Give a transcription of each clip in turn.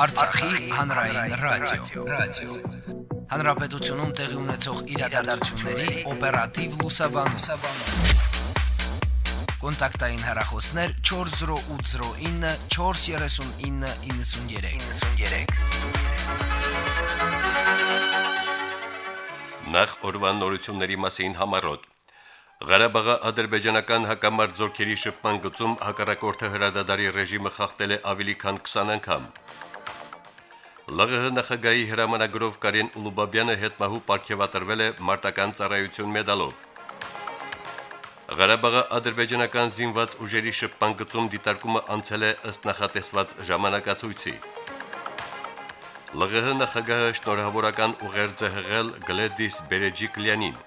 Արցախի հանրային ռադիո, ռադիո։ Հանրապետությունում տեղի ունեցող իրադարձությունների օպերատիվ լուսաբանում։ Կոնտակտային հեռախոսներ 40809 43993։ 93։ Նախ օրվան նորությունների մասին համարոտ Ղարաբաղի ադրբեջանական հակամարտ զորքերի շփման գծում հակառակորդը հրադադարի ռեժիմը խախտել է ավելի քան 20 անգամ։ ԼՂՀ նախագահի հրամանագրով Կարեն Ուլուբաբյանը հետմահու ապարգևատրվել է մարտական ծառայություն մեդալով։ Ղարաբաղի ադրբեջանական զինված ուժերի շփման գծում դիտարկումը անցել է ըստ նախատեսված ժամանակացույցի։ ԼՂՀ նախագահը շնորհավորական ուղերձ է հղել Գլեդիս Բերեջիկլյանին։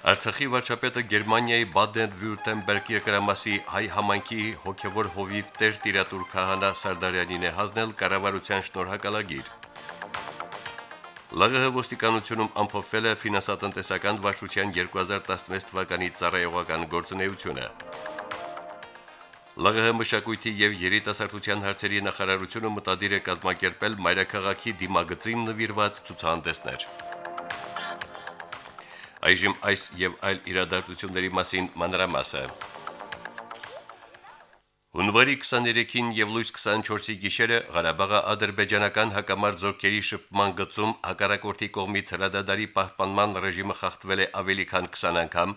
Արցախի վարչապետը Գերմանիայի Բադեն-Վյուրտեմբերգ երկրամասի հայ համայնքի հոգևոր հովիվ Տեր Տիրատուր քահանա Սարդարյանին է հանձնել կառավարության շնորհակալագիր։ ԼՂՀ ոստիկանությունում ամփոփվել է ֆինանսատնտեսական վարչության 2016 թվականի ծառայողական գործունեությունը։ ԼՂՀ մշակույթի եւ երիտասարդության հարցերի նախարարությունը մտադիր է կազմակերպել մայրաքաղաքի դիմագծին նվիրված ցուցահանդեսներ։ Այժմ այս եւ այլ իրադարձությունների մասին մանրամասը։ Հունվարի 23-ին եւ լույս 24-ի գիշերը Ղարաբաղի ադրբեջանական հակամարտ զորքերի շփման գծում հակառակորդի կողմից հրադադարի պահպանման ռեժիմը խախտվել է ավելի քան 20 անգամ,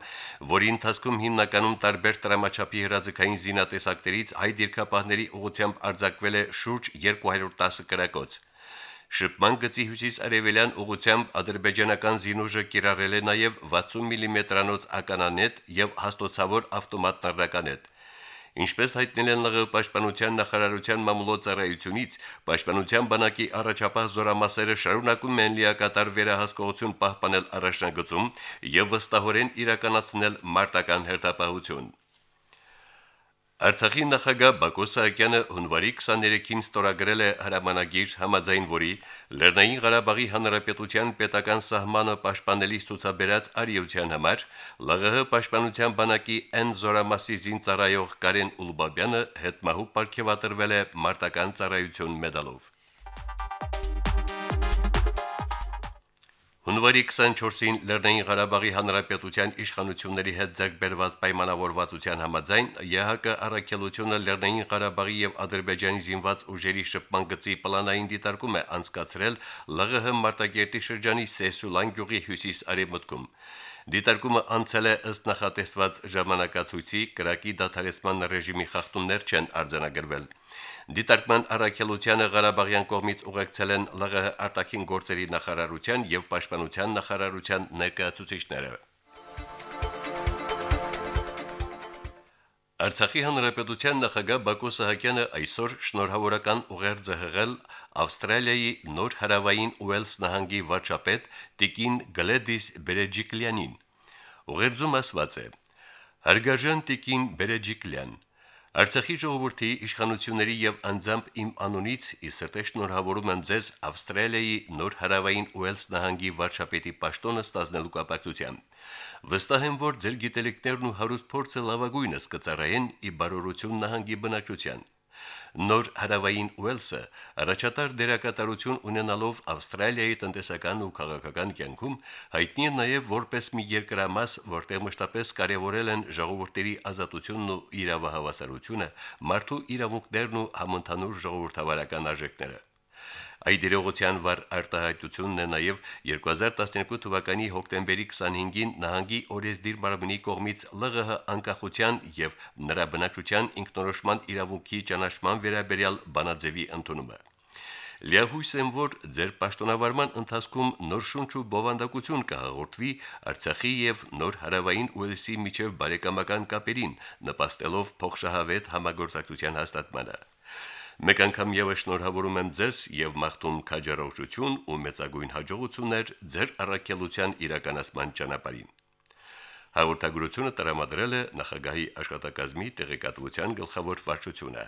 որի ընթացքում հիմնականում տարբեր տրամաչափի հրաձգային զինատեսակներից հայ դիրքապահների ուղությամբ արձակվել է շուրջ 210 կրակոց։ Շփման գծի հյուսիս-արևելյան ուղությամբ ադրբեջանական զինուժը կիրառել է նաև 60 մմ-անոց mm ականանետ եւ հաստոցավոր ավտոմատ նռնականետ։ Ինչպես հայտնել են ԼՂ պաշտպանության նախարարության մամուլոցարայությունից, պաշտպանության բանակի առաջապահ զորամասերը շարունակում են լիակատար վերահսկողություն պահպանել առաջնագծում եւ վստահորեն իրականացնել մարտական հերթապահություն։ Արցախի նախագահ Բակո Սահակյանը հունվարի 23-ին ստորագրել է հրամանագիր համաձայն որի Լեռնային Ղարաբաղի Հանրապետության պետական սահմանը պաշտպանելիս ցուցաբերած արիության համար ԼՂՀ պաշտպանության բանակի N զորամասի զինծառայող Կարեն Ուլբաբյանը հետմահու ապարգևատրվել է մարտական ծառայություն մեդալով։ Հունվարի 24-ին Լեռնային Ղարաբաղի Հանրապետության իշխանությունների հետ ձեռքբերված պայմանավորվածության համաձայն ԵՀԿ առաքելությունը Լեռնային Ղարաբաղի եւ Ադրբեջանի զինված ուժերի շփման գծի պլանային դիտարկում է անցկացրել ԼՂՀ Մարտակերտի շրջանի Սեսուլան գյուղի հյուսիս-արևմուտքում։ Դիտարկումը անցել է ըստ նախատեսված ժամանակացույցի կրակի դադարեցման ռեժիմի խախտումներ չեն արձանագրվել։ Դիտարկման առաքելությանը Ղարաբաղյան կողմից ուղեկցել են ԼՂՀ արտաքին գործերի նախարարության եւ պաշտպանության նախարարության ներկայացուցիչները։ Արցախի հանրապետության նախագահ Բակո Սահակյանը այսօր շնորհավորական ուղերձ է հղել Ավստրալիայի նոր հարավային Ուելս նահանգի վարչապետ Տիկին Գլեդիս Բերեջիկլյանին։ Ուղերձում ասված է. Հարգարժան Տիկին Բերեջիկլյան, Արցախի ժողովրդի իշխանությունների եւ անձամբ իմ անունից ի սրտե շնորհավորում եմ ձեզ Ավստրալիայի նոր հարավային Ուելս նահանգի վարչապետի պաշտոնը ստանձնելու կապակցությամբ։ Վստահ եմ, որ ձեր գիտելիքներն ու հարուստ փորձը լավագույնս կծառայեն ի բարօրություն նահանգի բնակչության։ Նոր հարավային Ուելսը առաջատար դերակատարություն ունենալով Ավստրալիայի տնտեսական ու քաղաքական կյանքում հայտնի է նաև որպես մի երկրամաս, որտեղ մշտապես կարևորել են ժողովուրդների ազատությունն ու իրավահավասարությունը, մարդու իրավունքներն ու համընդհանուր ժողովրդավարական արժեքները։ Այդ իրողության վար արտահայտությունն է նաև 2012 թվականի հոկտեմբերի 25-ին նահանգի օրեսդիր մարմնի կողմից ԼՂՀ անկախության եւ նրա բնակչության ինքնորոշման իրավունքի ճանաչման վերաբերյալ բանաձևի ընդունումը։ Լիահույս եմ, որ ձեր պաշտոնավարման ընթացքում նոր շունչ ու բովանդակություն կհաղորդվի Արցախի եւ նոր հարավային Ուելսի միջև բարեկամական կապերին, նպաստելով փոխշահավետ համագործակցության հաստատմանը։ Մեկ անգամ եւս շնորհավորում եմ ձեզ եւ մաղթում քաջառողջություն ու մեծագույն հաջողություններ ձեր առաքելության իրականացման ճանապարհին։ Հաղորդագրությունը տրամադրել է նախագահի աշխատակազմի տեղեկատվության գլխավոր վարչությունը։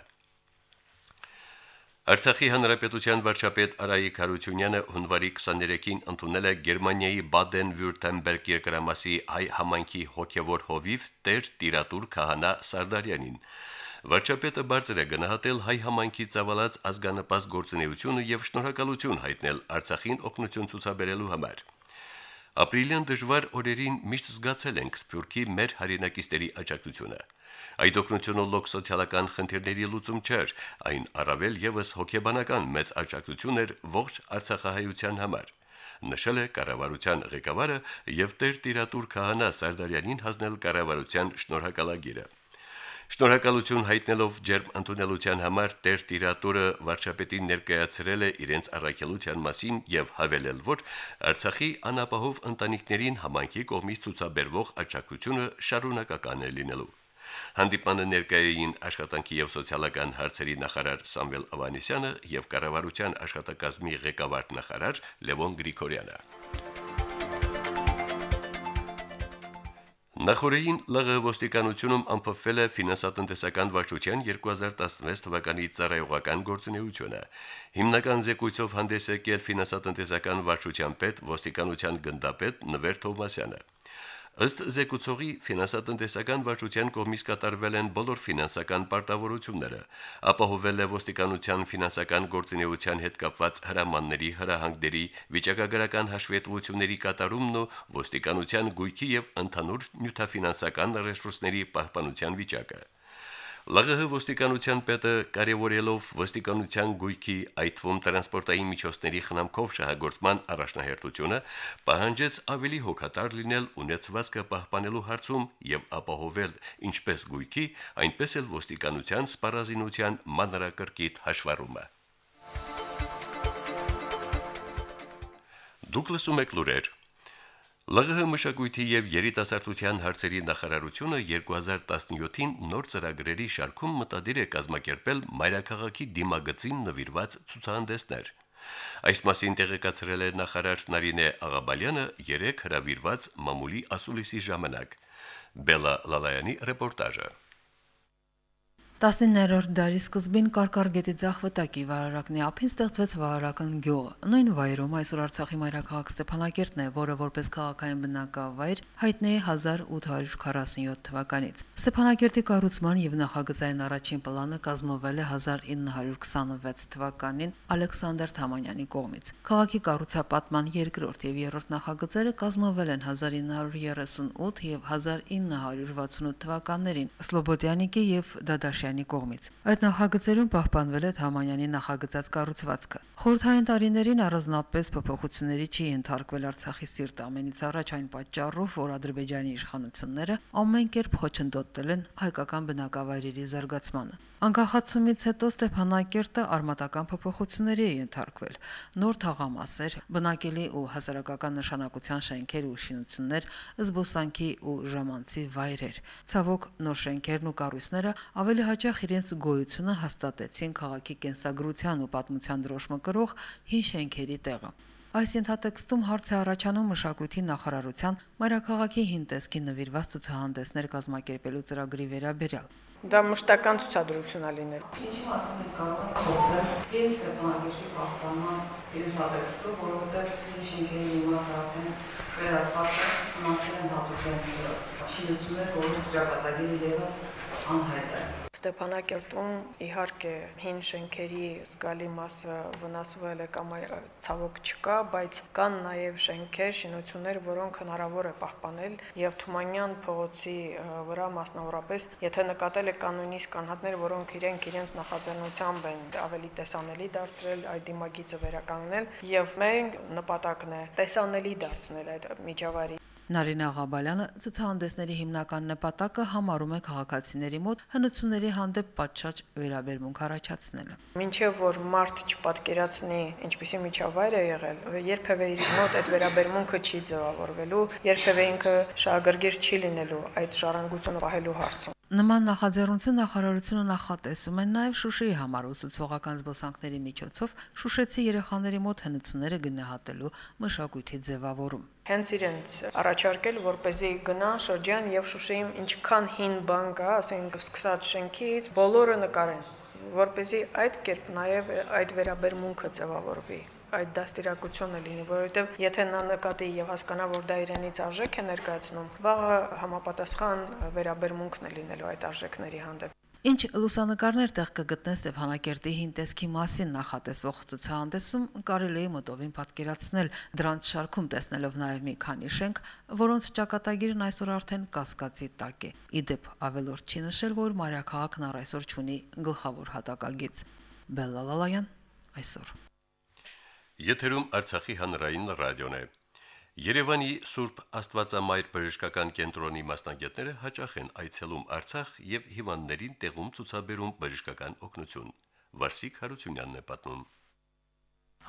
Արցախի հանրապետության վարչապետ Արայիկ Հարությունյանը հունվարի 23-ին ընդունել է Գերմանիայի Բադեն-Վյուրտեմբերգ երկրամասի հայ համայնքի հոգևոր հովիվ Տեր Տիրատուր քահանա Սարդարյանին։ Վարչապետը բարձր է գնահատել հայ համայնքի ցավալած ազգանապահ գործունեությունը եւ շնորհակալություն հայտնել Արցախին օգնություն ցուցաբերելու համար։ Ապրիլյան դժվար օրերին միշտ զգացել ենք Սփյուռքի մեր հայրենակիցների աջակցությունը։ Այդ օգնությունը լոկ սոցիալական խնդիրների լուծում չէր, այն առավել եւս հոգեբանական մեծ աջակցություն էր ողջ Արցախահայության համար նշել է կառավարության ղեկավարը եւ Տեր Տիրատուր քահանա Սարդարյանին հանձնել կառավարության շնորհակալագիրը։ Շնորհակալություն հայտնելով ջերմ ընդունելության համար Տեր Տիրատուրը վարչապետին ներկայացրել է իրենց առաքելության մասին եւ հավելել, որ Արցախի անապահով ընտանիքներին համանքի կողմից ցուցաբերվող աջակցությունը շարունակական է լինելու։ Հանդիպանը ներկայային աշխատանքի եւ սոցիալական հարցերի նախարար Սամվել Ավանեսյանը եւ կառավարության աշխատակազմի ղեկավար նախարար Լևոն Գրիգորյանը։ Նախորդին ԼՂ ոստիկանությունում ամփոփվել է ֆինանսատնտեսական վարչության 2016 թվականի ծառայողական գործունեությունը։ Հիմնական զեկույցով հանդես եկել ֆինանսատնտեսական վարչության պետ ոստիկանության գնդապետ Նվեր Թովմասյանը։ Ըստ զեկուցողի ֆինանսատնտեսական վարչության կողմից կատարվել են բոլոր ֆինանսական պարտավորությունները, ապահովել է ոստիկանության ֆինանսական գործունեության հետ կապված հրամանների, հրահանգների, վիճակագրական հաշվետվությունների կատարումն ու ոստիկանության գույքի եւ ընդհանուր նյութաֆինանսական ռեսուրսների պահպանության վիճակը։ ԼՂՀ ոստիկանության պետը կարևորելով ոստիկանության գույքի այդ թվում տրանսպորտային միջոցների խնամքով շահագործման առաջնահերթությունը պահանջեց ավելի հոգատար լինել ունեցվածքը պահպանելու հարցում եւ ապահովել ինչպես գույքի, այնպես էլ ոստիկանության սպառազինության մանրակրկիտ հաշվառումը։ Դուք լսում եք լուրեր ԼՂՀ մշակույթի եւ երիտասարդության հարցերի նախարարությունը 2017-ին նոր ծրագրերի շարքում մտադիր է կազմակերպել մայրաքաղաքի դիմագծին նվիրված ցուցահանդեսներ։ Այս մասին տեղեկացրել է նախարար Նարինե Աղաբալյանը երեք հրավիրված մամուլի ասուլիսի ժամանակ։ Բելա Լալայանի ռեպորտաժը։ 19-րդ դարի սկզբին Կարկարգետի ցախվտակի վարարակնի ափին ստեղծվեց վարարական գյուղը։ Նույն վայրում այսօր Արցախի մայրաքաղաք Ստեփանակերտն է, որը որպես քաղաքային բնակավայր հայտնի է 1847 թվականից։ Ստեփանակերտի կառուցման եւ նախագծային առաջին պլանը կազմվել է 1926 թվականին Ալեքսանդր Թամանյանի կողմից։ Քաղաքի կառուցապատման երկրորդ եւ երրորդ նախագծերը կազմվել են 1938 եւ 1968 թվականներին Սլոբոդյանիկի եւ Դադաշ Փաշյանի կողմից։ Այդ նախագծերում պահպանվել է Թամանյանի նախագծած կառուցվածքը։ Խորհրդային տարիներին առանձնապես փոփոխությունների չի ենթարկվել Արցախի սիրտ ամենից առաջ այն պատճառով, որ Ադրբեջանի իշխանությունները ամեն կերպ խոչընդոտել են հայկական բնակավայրերի զարգացմանը։ Անկախացումից հետո Ստեփանակերտը արմատական փոփոխությունների է ենթարկվել։ Նոր թաղամասեր, բնակելի ու հասարակական նշանակության շենքեր ու շինություններ, զբոսանքի ու ժամանցի վայրեր։ Ցավոք, նոր շենքերն ու կառույցները ավելի հաճախ իրենց գոյությունը հաստատեցին քաղաքի կենսագրության ու պատմության դրոշմը կրող հին շենքերի տեղը։ Այս ենթատեքստում հարց է առաջանում մշակույթի նախարարության մայրաքաղաքի հին տեսքի նվիրված ցուցահանդեսներ կազմակերպելու ծրագրի վերաբերյալ։ Դա մշտական ցուցադրություն է լինել։ Ինչի մասին է կարող եք խոսել։ Ես Ստեփանագերտի պահպանման ենթատեքստով, որովհետև հին շենքերի մի մասը արդեն վերացված է, մնացել են հատուկ շինություններ, որոնց ճակատագիրը եւս անհայտ է։ Ստեփանակերտում իհարկե հին շենքերի զգալի մասը վնասվել է կամ ցավոք չկա, բայց կան նաև շենքեր, շինություններ, որոնք հնարավոր է պահպանել եւ Թումանյան փողոցի վրա մասնավորապես, եթե նկատել եք կան նույնիսկ կանհատներ, որոնք իրենք իրենց նախաձեռնությամբ են ավելի տեսանելի դարձրել այդ դիմագիծը վերականգնել եւ մենք նպատակն է տեսանելի դարձնել այդ միջավայրի Նարինե Աղաբալյանը ցուցահանդեսների հիմնական նպատակը համարում է քաղաքացիների մոտ հնությունների հանդեպ պատշաճ վերաբերմունք առաջացնելը։ Մինչև որ մարդ չպատկերացնի, ինչպիսի միջավայր է եղել, երբևէ իր մոտ այդ վերաբերմունքը չի ձևավորվելու, երբևէ ինքը շահագրգիռ չի լինելու այդ շարանգությունը պահելու հարցում։ Նման նախաձեռնություն նախարարությունը նախատեսում են նաև Շուշիի համար ուսուցողական զբոսանքների միջոցով Շուշեցի երեխաների մոտ հնությունները գնահատելու մշակույթի ձևավորում հենց իրենց առաջարկել, որ เป զի գնան շրջան եւ Շուշիում ինչքան հին բան կա, ասենք սկսած շենքից, բոլորը նկարեն, որ เป զի այդ կերպ նաեւ այդ վերաբերմունքը ձևավորվի այդ դաստիարակությունը լինի, որովհետև եթե նա նկատի եւ հասկանա, որ դա իրենից արժեք է ներկայացնում, վաղը համապատասխան վերաբերմունքն է լինելու այդ արժեքների հանդեպ։ Ինչ լուսանկարներ տեղ կգտնեն Ստեփանակերտի հին տեսքի մասին նախատեսվող ցուցահանդեսում կարելի է մոտովին պատկերացնել դրանց շարքում տեսնելով նաև մի քանի շենք, որոնց ճակատագիրն այսօր արդեն կասկածի տակ է։ Իդեպ ավելորդ չի նշել, որ Մարիաքաղաքն առ այսօր ունի գլխավոր հատակագիծ։ Բելլալալայան այսօր։ Եթերում Արցախի հանրային ռադիոն է։ Երևանի Սուրբ Աստվածամայր բժշկական կենտրոնի մասնագետները հաճախ են այցելում Արցախ եւ հիվանդներին տեղում ցուցաբերում բժշկական օգնություն։ Վարսիկ Հարությունյանն է պատմում։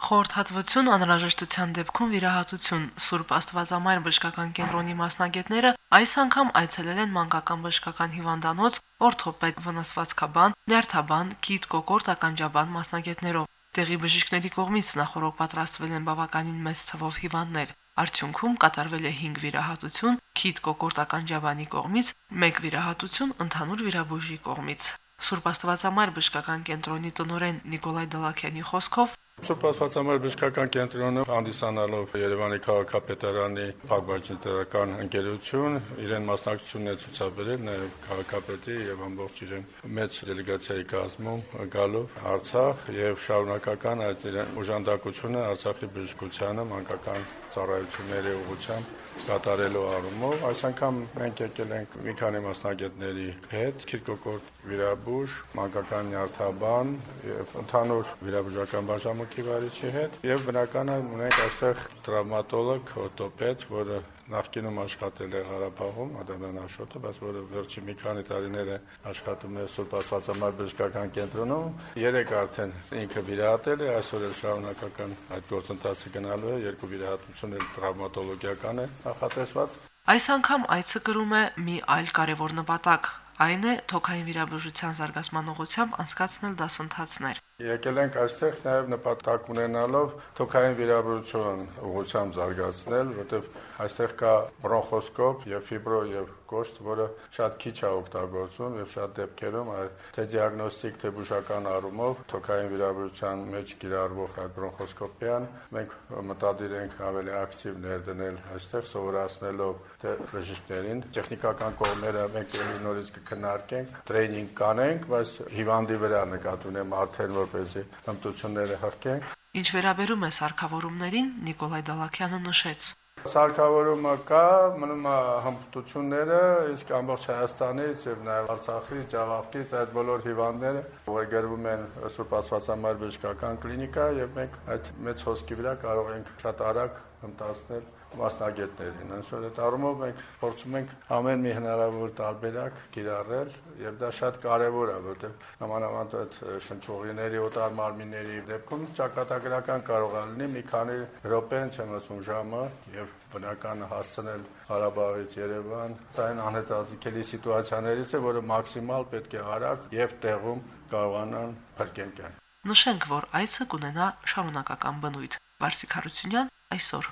Խորհրդատվություն անհրաժեշտության դեպքում վիրահատություն Սուրբ Աստվածամայր բժշկական կենտրոնի մասնագետները այս անգամ այցելել են մանկական բժշկական հիվանդանոց, օրթոպեդ վնասվածքաբան, նյարդաբան, քիթ կոկորտ ականջաբան մասնագետներով։ Տեղի բժիշկների կողմից նախորդ պատրաստվել են բավականին մեծ թվով հիվանդներ։ Արդյունքում կատարվել է 5 վիրահատություն քիթ կոկորտական ջավանի կողմից, 1 վիրահատություն ընդհանուր վիրաբույժի կողմից։ Սուրբ Աստվածամայր բժշկական կենտրոնի տնօրեն Նիկոլայ Դալաքյանի խոսքով Սուրբ Աստվածամայր բժշկական կենտրոնը հանդիսանալով Երևանի քաղաքապետարանի փակbaşնիտարական ընկերություն իրեն մասնակցությունն է ցուցաբերել նաև քաղաքապետի եւ ամբողջ իրեն մեծ դելեգացիայի կազմում գալով Արցախ եւ շարունակական այդ իրեն օժանդակությունը Արցախի բժշկությանը մանկական ծառայությունների ուղղությամբ կատարելու առումով այս անգամ մենք եկել ենք մի քանի մասնագետների հետ Քիրկոկորտ վիրաբույժ, մանկական նյարդաբան եւ ընդհանուր վիրաբուժական բաժանմունքի վարիչի հետ եւ բնական է ունենք այստեղ տրավմատոլոգ, օրթոպեդ, որը նախկինում աշխատել է Ղարաբաղում, Ադամյան Աշոտը, բայց որը վերջի մի քանի տարիներ է աշխատում է Սուրբ Աստվածամայր բժշկական կենտրոնում։ Երեք արդեն ինքը վիրահատել է, այսօր էլ շարունակական այդ գործընթացը գնալու է, երկու վիրահատություն էլ տրավմատոլոգիական է նախատեսված։ Այս անգամ այցը կրում է մի այլ կարևոր նպատակ, այն է թոքային վիրաբուժության զարգացման ուղղությամբ անցկացնել դասընթացներ։ Եկել ենք այստեղ նաև նպատակ ունենալով թոքային վիրաբուժություն ուղղությամբ զարգացնել, որտեղ այստեղ կա բրոնխոսկոպ եւ ֆիբրո եւ կոշտ, որը շատ քիչ է օգտագործվում եւ շատ դեպքերում թե դիագնոստիկ, թե բուժական առումով թոքային վիրաբուժության մեջ կիրառվող այդ բրոնխոսկոպիան մենք մտադիր ենք ավելի ակտիվ ներդնել այստեղ սովորացնելով թե բժիշկներին տեխնիկական կողմերը մենք նորից կքննարկենք, տրեյնինգ կանենք, բայց հիվանդի վրա նկատի ունեմ արդեն որպեսզի հմտությունները հղկենք Ինչ վերաբերում է սարքավորումներին, Նիկոլայ Դալաքյանը նշեց. Սարքավորումը կա, մնում է հմտությունները, իսկ ամբողջ Հայաստանից եւ նաեւ Արցախից, Ջավախից այդ բոլոր հիվանդները ուղեկրվում են Սուրբ Աստվածամայր բժշկական կլինիկա եւ մենք այդ մեծ հոսքի վրա կարող ենք շատ արագ հմտացնել մասնագետներին։ Այսօր այդ առումով մենք փորձում ենք ամեն մի հնարավոր տարբերակ կիրառել եւ դա շատ կարեւոր է, որովհետեւ նամանավանդ այդ շնչողիների օտար մարմինների դեպքում ճակատագրական կարող է լինի մի քանի րոպեն, չեմ ասում ժամը եւ բնական հասցնել Ղարաբաղից Երևան։ Սա այն անհետաձգելի սիտուացիաներից է, որը մաքսիմալ պետք է արագ եւ տեղում կարողանան փրկենք։ Նշենք, որ այցը կունենա շարունակական բնույթ։ Վարսիկ Հարությունյան այսօր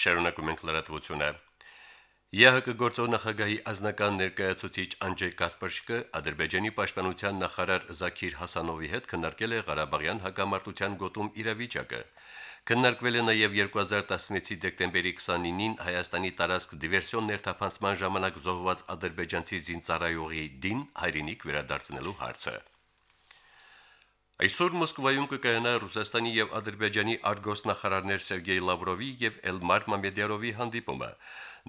Շարունակում ենք լրատվությունը։ ԵՀԿ գործող նախագահի ազնական ներկայացուցիչ Անջեյ Կասպարշկը Ադրբեջանի պաշտպանության նախարար Զաքիր Հասանովի հետ քննարկել է Ղարաբաղյան հակամարտության գոտում իրավիճակը։ Քննարկվել է նաև 2016-ի դեկտեմբերի 29-ին Հայաստանի տարածք դիվերսիոն ներթափանցման ժամանակ զոհված ադրբեջանցի զինծառայողի դին հայրենիք վերադարձնելու հարցը։ Այսօր Մոսկվայում կկայանա Ռուսաստանի եւ Ադրբեջանի արտգործնախարարներ Սերգեյ Լավրովի եւ Էլմար Մամեդյարովի հանդիպումը։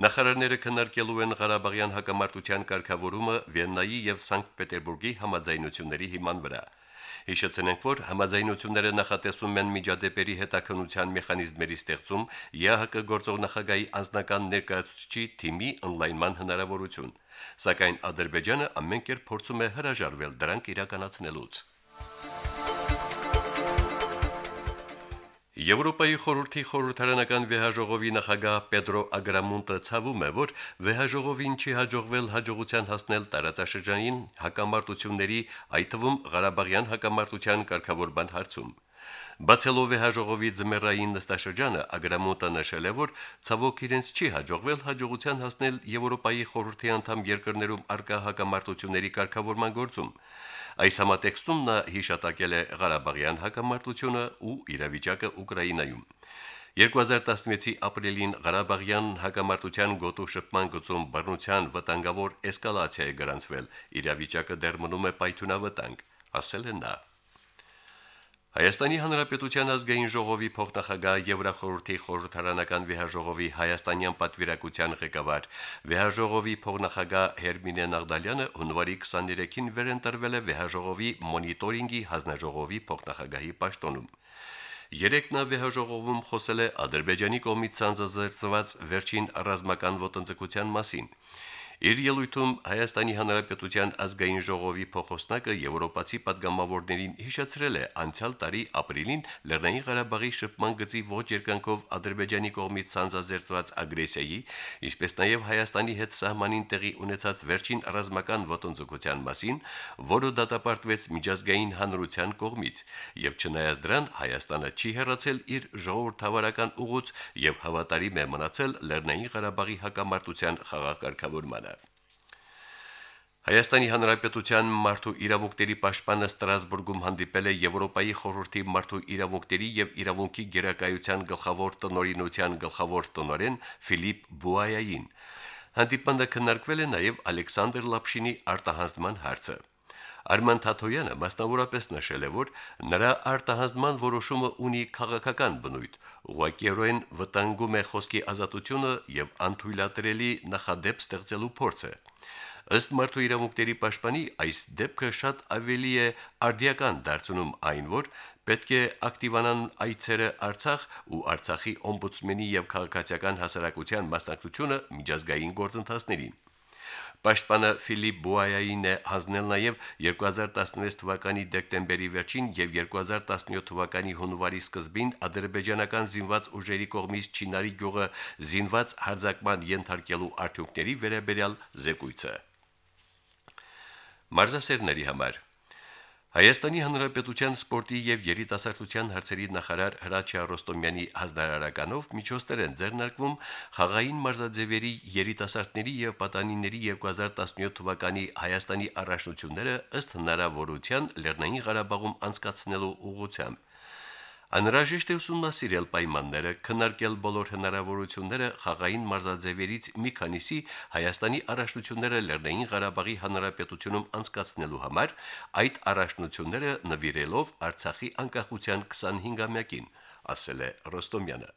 Նախարարները քննարկելու են Ղարաբաղյան հակամարտության կարգավորումը Վիեննայի եւ Սանկտ Պետերբուրգի համաձայնությունների հիման վրա։ Հիշեցնենք, որ համաձայնությունները նախատեսում են միջադեպերի հետաքննության մեխանիզմերի ստեղծում ԵՀԿ գործող նախագահի անձնական ներկայացուցիչի թիմի on-line-ման հնարավորություն, սակայն Ադրբեջանը ամեն կերպ փորձում է հրաժարվել դրանք իրականացնելուց։ Եվրոպայի խորհրդի խորհրդարանական վեհաժողովի նախագահ Պեդրո Ագրամունտը ցավում է, որ վեհաժողովին չի հաջողվել հաջողության հասնել տարածաշրջանային հակամարտությունների, այդ թվում Ղարաբաղյան հակամարտության կարգավորման հարցում։ Բացելով վեհաժողովի ձմեռային նստաշրջանը Ագրամունտը նշել է, որ ցավոք իրենց չի հաջողվել հաջողության հասնել Եվրոպայի խորհրդի անդամ երկրներում արկա հակամարտությունների կարգավորման գործում։ Այս համատեքստում նա հիշատակել է Ղարաբաղյան հակամարտությունը ու իրավիճակը Ուկրաինայում։ 2016-ի ապրիլին Ղարաբաղյան հակամարտության գոտու շփման գծում բռնության վտանգավոր էսկալացիա է գրանցվել։ Իրավիճակը դեռ մնում է պայթունավտանգ, ասել է նա. Հայաստանի Հանրապետության ազգային ժողովի փոխնախագահ Եվրախորհրդի խորհրդարանական վեհաժողովի հայաստանյան պատվիրակության ղեկավար վեհաժողովի փոխնախագահ Հերմինե Նաղդալյանը հունվարի 23-ին վերընտրվել է վեհաժողովի մոնիտորինգի հանձնաժողովի փոխնախագահի պաշտոնում։ Երեք նա վեհաժողովում խոսել է Ադրբեջանի կողմից ցանցազերծված վերջին ռազմական ոտնձգության մասին։ Իր ելույթում Հայաստանի Հանրապետության ազգային ժողովի փոխոսնակը եվրոպացի падգամավորներին հիշեցրել է անցյալ տարի ապրիլին Լեռնային Ղարաբաղի շփման գծի ոչ երկնքով Ադրբեջանի կողմից ցանցազերծված ագրեսիայի, ինչպես նաև Հայաստանի հետ սահմանին տեղի ունեցած վերջին ռազմական ոտնձգության մասին, որը դատապարտվեց միջազգային հանրության կողմից, եւ չնայած դրան Հայաստանը չի հեռացել իր ժողովրդավարական ուղուց եւ հավատարիմ է մնացել Լեռնային Ղարաբաղի հակամարտության խաղակարգավորմանը։ Հայաստանի Հանրապետության մարդու իրավունքների պաշտպանը Ստրասբուրգում հանդիպել է Եվրոպայի խորհրդի մարդու իրավունքների եւ իրավունքի գերակայության գլխավոր տնօրինության գլխավոր տնօրեն Ֆիլիպ Բուայային։ Հանդիպանը քննարկվել է նաեւ Ալեքսանդր Լապշինի արտահանձնման հարցը։ Արման Թաթոյանը մասնավորապես նշել է, որ նրա արտահանձնման որոշումը ունի քաղաքական բնույթ, ուղղակիորեն վտանգում է խոսքի ազատությունը եւ անթույլատրելի նախադեպ ստեղծելու փորձը։ Ըստ մարդու իրավունքների պաշտպանի այս դեպքը շատ ավելի է արդիական դարձնում այն, որ պետք է ակտիվանան այցերը Արցախ ու Արցախի օմբուդսմենի եւ քաղաքացիական հասարակության մասնակցությունը միջազգային գործընթացներին։ Պաշտպանը Ֆիլիպ Բուայային է հանձնել նաև 2016 թվականի դեկտեմբերի վերջին եւ 2017 թվականի հունվարի սկզբին ադրբեջանական զինված ուժերի կողմից Չինարի գյուղը զինված հարձակման ենթարկելու արդյունքների վերաբերյալ զեկույցը։ Մարզասերների համար Հայաստանի Հանրապետության սպորտի եւ երիտասարդության հարցերի նախարար Հրաչյա Ռոստոմյանի հանձնարարականով միջոցներ են ձեռնարկվում խաղային մարզաձևերի երիտասարդների եւ պատանիների 2017 թվականի Հայաստանի առաջնությունները ըստ հնարավորության Լեռնային Ղարաբաղում անցկացնելու ուղղությամբ։ Անհրաժեշտ է ուսումնասիրել պայմանները, քննարկել բոլոր հնարավորությունները խաղային մարզաձևերից մի քանիսի Հայաստանի առաջնությունները Լեռնային Ղարաբաղի Հանրապետությունում անցկացնելու համար, այդ առաջնությունները նվիրելով Արցախի անկախության 25-ամյակին, ասել է Ռոստոմյանը։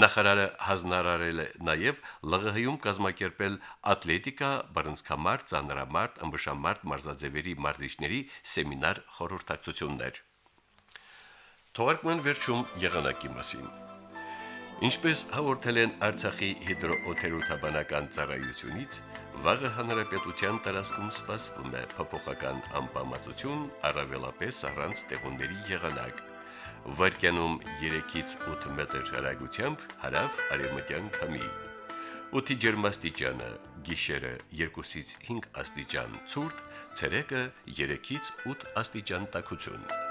Նախարարը հանձնարարել է նաև ԼՂՀ-ում կազմակերպել ատլետիկա, բռնցքամարտ, ծանրամարտ, ըմբշամարտ մարզաձևերի մարզիչների սեմինար խորհրդակցություններ։ Թողարկման վերջում եղանակի մասին։ Ինչպես հաղորդել են Արցախի հիդրոօթերոթաբանական ծառայությունից, վաղը հանրապետության տարածքում սպասվում է փոփոխական անբավարարություն, առավելապես առանց տեղունների եղանակ։ Վարկյանում 3-ից 8 մետր հեռագությամբ հարավ արևմտյան քամի։ Օդի ջերմաստիճանը՝ գիշերը 2-ից 5 աստիճան ցուրտ, ցերեկը 3-ից 8 աստիճան տաքություն։